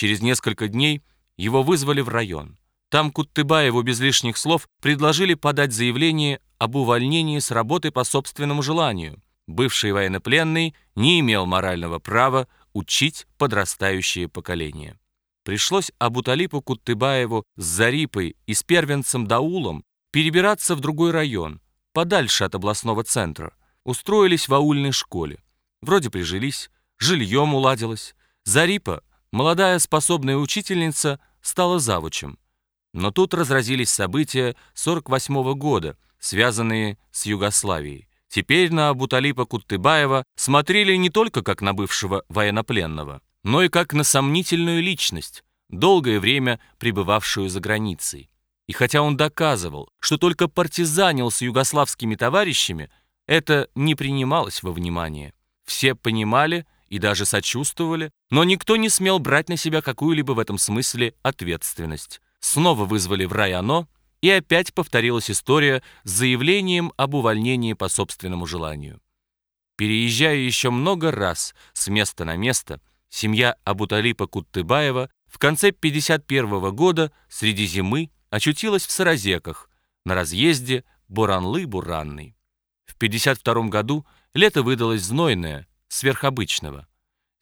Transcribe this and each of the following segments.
Через несколько дней его вызвали в район. Там Куттыбаеву без лишних слов предложили подать заявление об увольнении с работы по собственному желанию. Бывший военнопленный не имел морального права учить подрастающее поколение. Пришлось Абуталипу Куттыбаеву с Зарипой и с первенцем Даулом перебираться в другой район, подальше от областного центра. Устроились в аульной школе. Вроде прижились, жильем уладилось. Зарипа, молодая способная учительница, стала завучем. Но тут разразились события 48 -го года, связанные с Югославией. Теперь на Абуталипа Куттыбаева смотрели не только как на бывшего военнопленного, но и как на сомнительную личность, долгое время пребывавшую за границей. И хотя он доказывал, что только партизанил с югославскими товарищами, это не принималось во внимание. Все понимали и даже сочувствовали, но никто не смел брать на себя какую-либо в этом смысле ответственность. Снова вызвали в районо, и опять повторилась история с заявлением об увольнении по собственному желанию. Переезжая еще много раз с места на место, семья Абуталипа Куттыбаева в конце 51 года среди зимы очутилась в Саразеках на разъезде Буранлы-Буранный. В 52 году лето выдалось знойное, сверхобычного.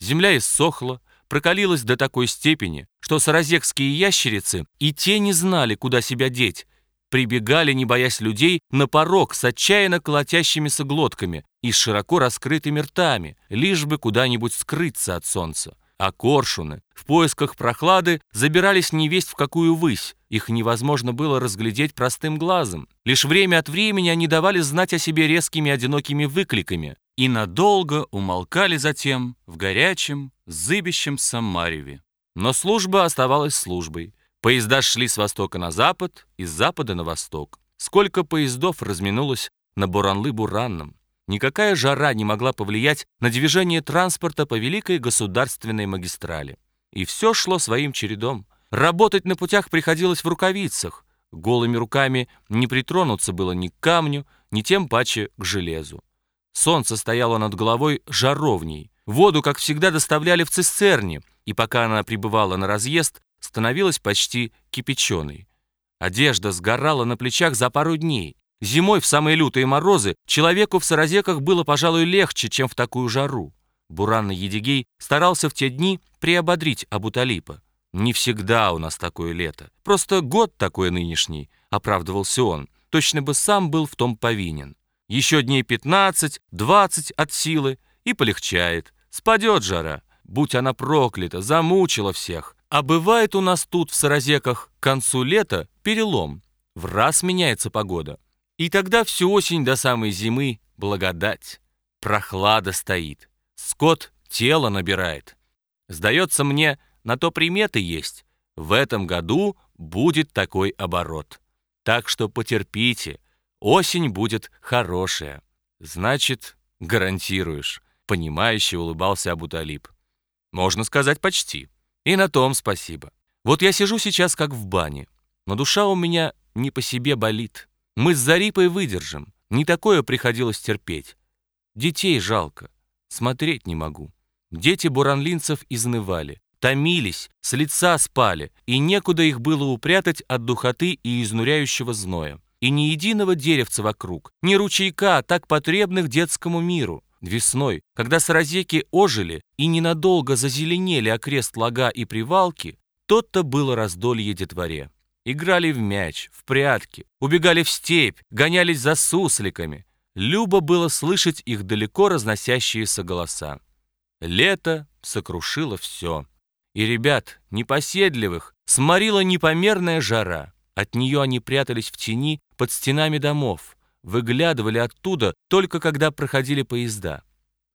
Земля иссохла, прокалилась до такой степени, что саразекские ящерицы и те не знали, куда себя деть, прибегали, не боясь людей, на порог с отчаянно колотящимися глотками и с широко раскрытыми ртами, лишь бы куда-нибудь скрыться от солнца. А коршуны в поисках прохлады забирались невесть в какую высь. Их невозможно было разглядеть простым глазом. Лишь время от времени они давали знать о себе резкими одинокими выкликами и надолго умолкали затем в горячем, зыбящем Самареве. Но служба оставалась службой. Поезда шли с востока на запад и с запада на восток. Сколько поездов разминулось на Буранлы-Буранном. Никакая жара не могла повлиять на движение транспорта по великой государственной магистрали. И все шло своим чередом. Работать на путях приходилось в рукавицах. Голыми руками не притронуться было ни к камню, ни тем паче к железу. Солнце стояло над головой жаровней. Воду, как всегда, доставляли в цистерне, и пока она прибывала на разъезд, становилась почти кипяченой. Одежда сгорала на плечах за пару дней. Зимой в самые лютые морозы человеку в саразеках было, пожалуй, легче, чем в такую жару. Буранный Едигей старался в те дни приободрить Абуталипа. «Не всегда у нас такое лето. Просто год такой нынешний», — оправдывался он. Точно бы сам был в том повинен. Еще дней 15-20 от силы, и полегчает. Спадет жара. Будь она проклята, замучила всех. А бывает у нас тут в Саразеках к концу лета перелом. В раз меняется погода. И тогда всю осень до самой зимы благодать. Прохлада стоит. Скот тело набирает. Сдается мне, на то приметы есть. В этом году будет такой оборот. Так что потерпите, Осень будет хорошая. Значит, гарантируешь. Понимающе улыбался Абуталиб. Можно сказать, почти. И на том спасибо. Вот я сижу сейчас как в бане, но душа у меня не по себе болит. Мы с Зарипой выдержим. Не такое приходилось терпеть. Детей жалко. Смотреть не могу. Дети буранлинцев изнывали, томились, с лица спали, и некуда их было упрятать от духоты и изнуряющего зноя и ни единого деревца вокруг, ни ручейка, так потребных детскому миру. Весной, когда саразеки ожили и ненадолго зазеленели окрест лага и привалки, тот-то было раздолье детворе. Играли в мяч, в прятки, убегали в степь, гонялись за сусликами. Любо было слышать их далеко разносящиеся голоса. Лето сокрушило все. И ребят, непоседливых, сморила непомерная жара. От нее они прятались в тени под стенами домов, выглядывали оттуда только когда проходили поезда.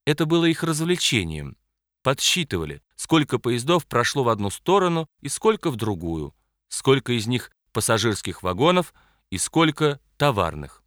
Это было их развлечением. Подсчитывали, сколько поездов прошло в одну сторону и сколько в другую, сколько из них пассажирских вагонов и сколько товарных.